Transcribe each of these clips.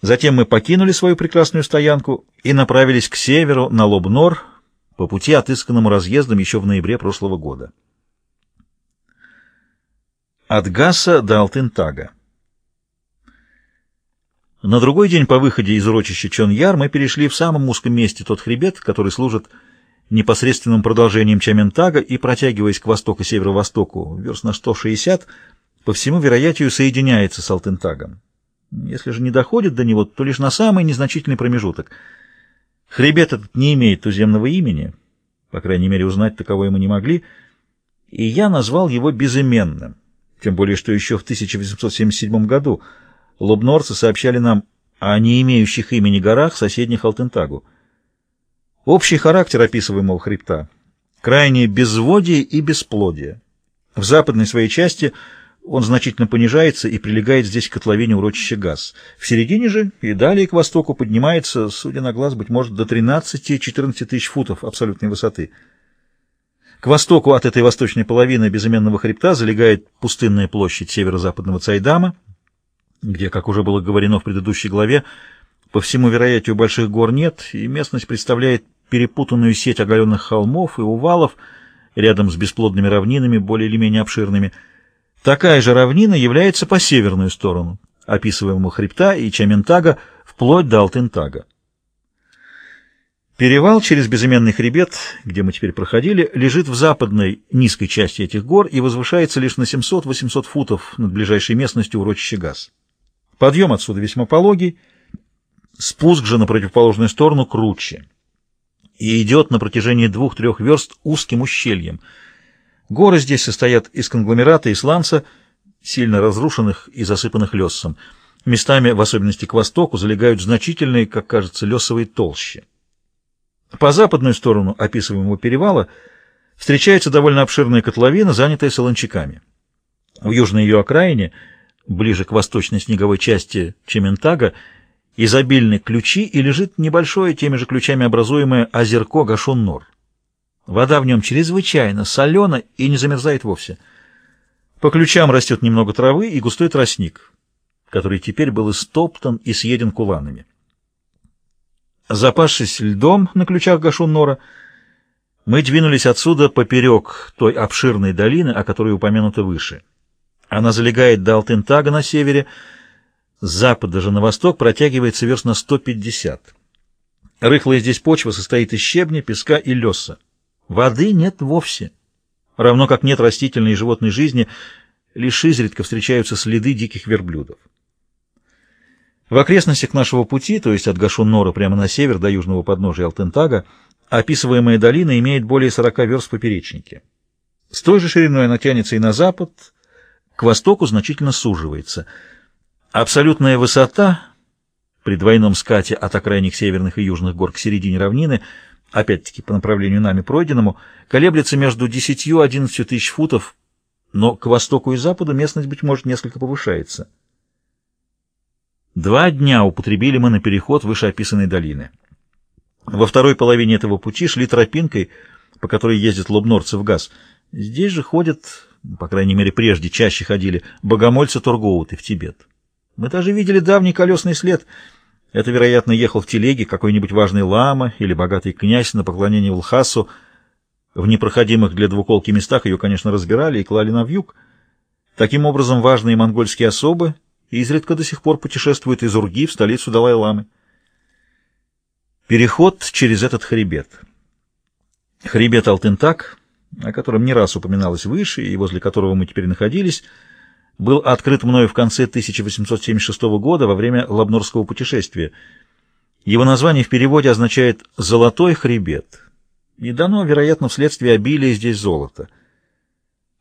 Затем мы покинули свою прекрасную стоянку и направились к северу на Лобнор по пути, отысканному разъездом еще в ноябре прошлого года. От Гасса до Алтынтага. На другой день по выходе из урочища Чон-Яр мы перешли в самом узком месте тот хребет, который служит непосредственным продолжением Чаментага и, протягиваясь к востоку северо-востоку, верст на 160, по всему вероятию соединяется с Алтентагом. Если же не доходит до него, то лишь на самый незначительный промежуток. Хребет этот не имеет туземного имени, по крайней мере, узнать таковое мы не могли, и я назвал его безыменным, тем более, что еще в 1877 году лобнорцы сообщали нам о не имеющих имени горах, соседних Алтентагу. Общий характер описываемого хребта — крайнее безводие и бесплодие. В западной своей части — он значительно понижается и прилегает здесь к котловине урочища газ. В середине же и далее к востоку поднимается, судя на глаз, быть может, до 13-14 тысяч футов абсолютной высоты. К востоку от этой восточной половины безыменного хребта залегает пустынная площадь северо-западного Цайдама, где, как уже было говорено в предыдущей главе, по всему вероятию больших гор нет, и местность представляет перепутанную сеть оголенных холмов и увалов рядом с бесплодными равнинами, более или менее обширными – Такая же равнина является по северную сторону описываемого хребта и Чаментага вплоть до Алтентага. Перевал через безыменный хребет, где мы теперь проходили, лежит в западной низкой части этих гор и возвышается лишь на 700-800 футов над ближайшей местностью урочища Газ. Подъем отсюда весьма пологий, спуск же на противоположную сторону круче и идет на протяжении двух-трех верст узким ущельем – Горы здесь состоят из конгломерата и сланца, сильно разрушенных и засыпанных лесом. Местами, в особенности к востоку, залегают значительные, как кажется, лесовые толщи. По западную сторону описываемого перевала встречается довольно обширная котловина, занятая солончаками. В южной ее окраине, ближе к восточной снеговой части Чементага, изобильны ключи и лежит небольшое, теми же ключами образуемое озерко Гашон-Нор. Вода в нем чрезвычайно солена и не замерзает вовсе. По ключам растет немного травы и густой тростник, который теперь был истоптан и съеден куланами. Запасшись льдом на ключах Гашун-Нора, мы двинулись отсюда поперек той обширной долины, о которой упомянуто выше. Она залегает до Алтентага на севере, с запада же на восток протягивается верст на 150. Рыхлая здесь почва состоит из щебня, песка и леса. Воды нет вовсе, равно как нет растительной и животной жизни, лишь изредка встречаются следы диких верблюдов. В окрестностях нашего пути, то есть от Гашун-Нора прямо на север до южного подножия Алтентага, описываемая долина имеет более 40 верст в поперечнике. С той же шириной она тянется и на запад, к востоку значительно суживается. Абсолютная высота при двойном скате от окраинных северных и южных гор к середине равнины – опять-таки по направлению нами пройденному, колеблется между 10 и 11 тысяч футов, но к востоку и западу местность, быть может, несколько повышается. Два дня употребили мы на переход вышеописанной долины. Во второй половине этого пути шли тропинкой, по которой ездят лобнорцы в газ. Здесь же ходят, по крайней мере прежде чаще ходили, богомольцы Тургоуты в Тибет. Мы даже видели давний колесный след — это, вероятно, ехал в телеге какой-нибудь важный лама или богатый князь на поклонение Улхасу. В непроходимых для двуколки местах ее, конечно, разбирали и клали на вьюг. Таким образом, важные монгольские особы изредка до сих пор путешествуют из Урги в столицу Далай-ламы. Переход через этот хребет. Хребет Алтынтак, о котором не раз упоминалось выше и возле которого мы теперь находились, — был открыт мною в конце 1876 года во время Лабнорского путешествия. Его название в переводе означает «золотой хребет» и дано, вероятно, вследствие обилия здесь золота.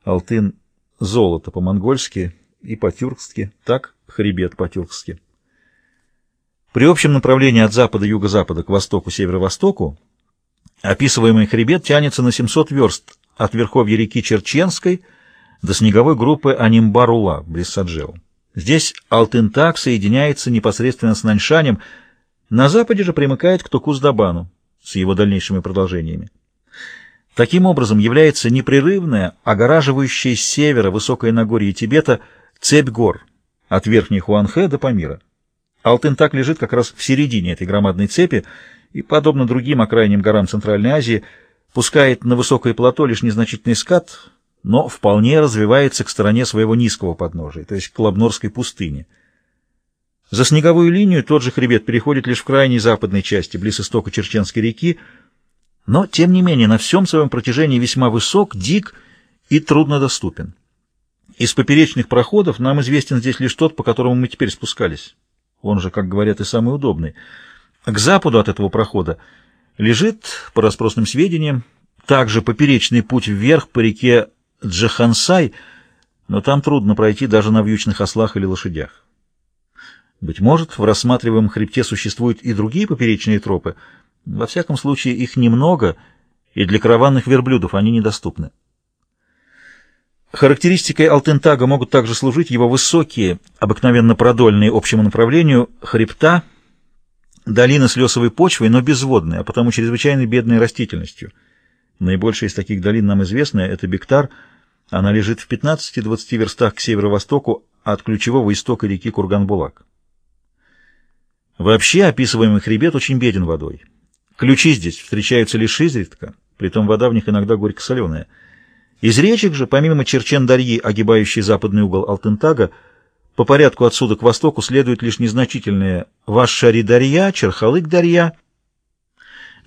Алтын — золото по-монгольски и по-тюркски, так хребет по-тюркски. При общем направлении от запада, юго-запада к востоку, северо-востоку описываемый хребет тянется на 700 верст от верховья реки Черченской — до снеговой группы Анимбарула, близ Саджеу. Здесь Алтынтак соединяется непосредственно с Наньшанем, на западе же примыкает к Тукуздабану с его дальнейшими продолжениями. Таким образом является непрерывная, огораживающая с севера высокое Нагорье Тибета цепь гор от Верхней Хуанхэ до Памира. Алтентак лежит как раз в середине этой громадной цепи и, подобно другим окраинным горам Центральной Азии, пускает на высокое плато лишь незначительный скат, но вполне развивается к стороне своего низкого подножия, то есть к Лабнорской пустыне. За снеговую линию тот же хребет переходит лишь в крайней западной части, близ истока Черченской реки, но, тем не менее, на всем своем протяжении весьма высок, дик и труднодоступен. Из поперечных проходов нам известен здесь лишь тот, по которому мы теперь спускались. Он же, как говорят, и самый удобный. К западу от этого прохода лежит, по распросным сведениям, также поперечный путь вверх по реке Джахансай, но там трудно пройти даже на вьючных ослах или лошадях. Быть может, в рассматриваемом хребте существуют и другие поперечные тропы, во всяком случае их немного, и для караванных верблюдов они недоступны. Характеристикой Алтентага могут также служить его высокие, обыкновенно продольные общему направлению, хребта, долины с лесовой почвой, но безводные, а потому чрезвычайно бедной растительностью. Наибольшая из таких долин нам известная — это Бектар. Она лежит в 15-20 верстах к северо-востоку от ключевого истока реки Курган-Булак. Вообще описываемый хребет очень беден водой. Ключи здесь встречаются лишь изредка, притом вода в них иногда горько-соленая — из речек же, помимо Черчен-Дарьи, огибающей западный угол Алтентага, по порядку отсюда к востоку следуют лишь незначительные Вашшари-Дарья, Черхалык-Дарья,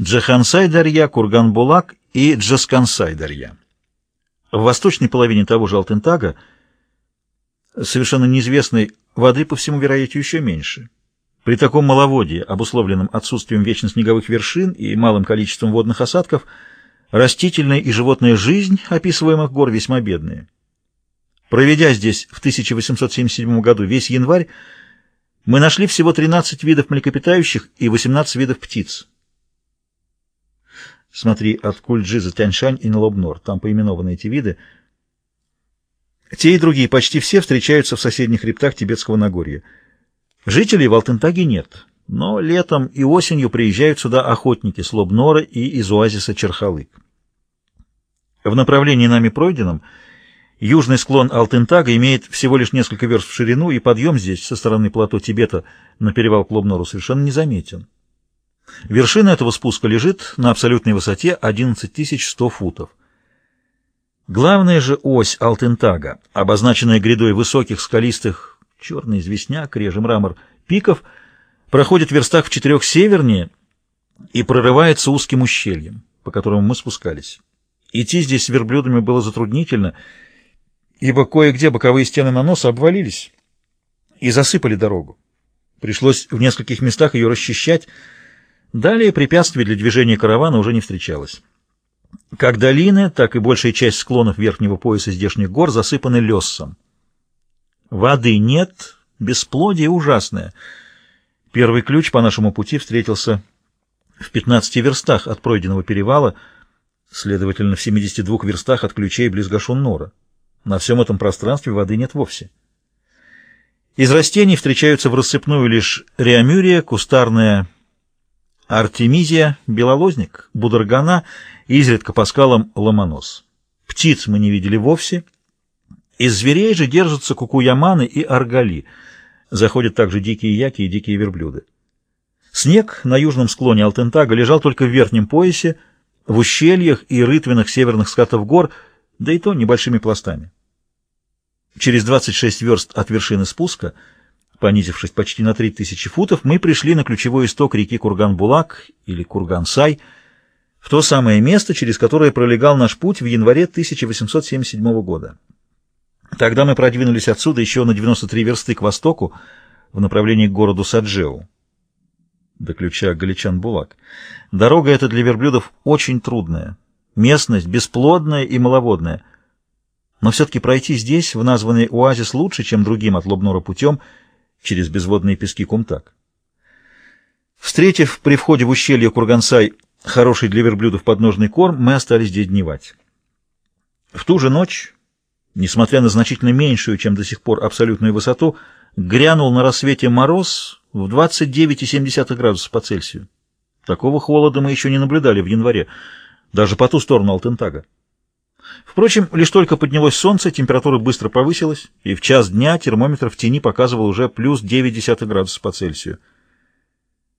Джахансай-Дарья, Курган-Булак и Джаскансай-Дарья. В восточной половине того же Алтентага совершенно неизвестной воды, по всему вероятию, еще меньше. При таком маловодье, обусловленном отсутствием вечно снеговых вершин и малым количеством водных осадков, Растительная и животная жизнь описываемых гор весьма бедные. Проведя здесь в 1877 году весь январь, мы нашли всего 13 видов млекопитающих и 18 видов птиц. Смотри от Кульджиза Тяньшань и Налобнор, там поименованы эти виды. Те и другие, почти все, встречаются в соседних хребтах Тибетского Нагорья. Жителей в Алтентаге нет, но летом и осенью приезжают сюда охотники с Лобнора и из оазиса Черхалык. В направлении нами пройденном южный склон Алтентага имеет всего лишь несколько верст в ширину, и подъем здесь со стороны плато Тибета на перевал к Лобнору совершенно незаметен. Вершина этого спуска лежит на абсолютной высоте 11100 футов. Главная же ось Алтентага, обозначенная грядой высоких скалистых, черный известняк, режем мрамор, пиков, проходит в верстах в четырех севернее и прорывается узким ущельем, по которому мы спускались. Идти здесь с верблюдами было затруднительно, ибо кое-где боковые стены наноса обвалились и засыпали дорогу. Пришлось в нескольких местах ее расчищать. Далее препятствий для движения каравана уже не встречалось. Как долины, так и большая часть склонов верхнего пояса здешних гор засыпаны лесом. Воды нет, бесплодие ужасное. Первый ключ по нашему пути встретился в 15 верстах от пройденного перевала — следовательно, в 72 верстах от ключей близ Гашун-Нора. На всем этом пространстве воды нет вовсе. Из растений встречаются в рассыпную лишь реамюрия, кустарная артемизия, белолозник, бударгана изредка по скалам ломонос. Птиц мы не видели вовсе. Из зверей же держатся кукуяманы и аргали. Заходят также дикие яки и дикие верблюды. Снег на южном склоне Алтентага лежал только в верхнем поясе, в ущельях и рытвинах северных скатов гор, да и то небольшими пластами. Через 26 верст от вершины спуска, понизившись почти на 3000 футов, мы пришли на ключевой исток реки Курган-Булак или Курган-Сай, в то самое место, через которое пролегал наш путь в январе 1877 года. Тогда мы продвинулись отсюда еще на 93 версты к востоку в направлении к городу Саджеу до ключа Галичан-Булак. Дорога эта для верблюдов очень трудная. Местность бесплодная и маловодная. Но все-таки пройти здесь, в названный оазис, лучше, чем другим от Лобнора путем через безводные пески Кумтак. Встретив при входе в ущелье Кургансай хороший для верблюдов подножный корм, мы остались здесь дневать. В ту же ночь, несмотря на значительно меньшую, чем до сих пор, абсолютную высоту, грянул на рассвете мороз, в 29,7 градусов по Цельсию. Такого холода мы еще не наблюдали в январе, даже по ту сторону Алтентага. Впрочем, лишь только поднялось солнце, температура быстро повысилась, и в час дня термометр в тени показывал уже плюс 0,9 градуса по Цельсию.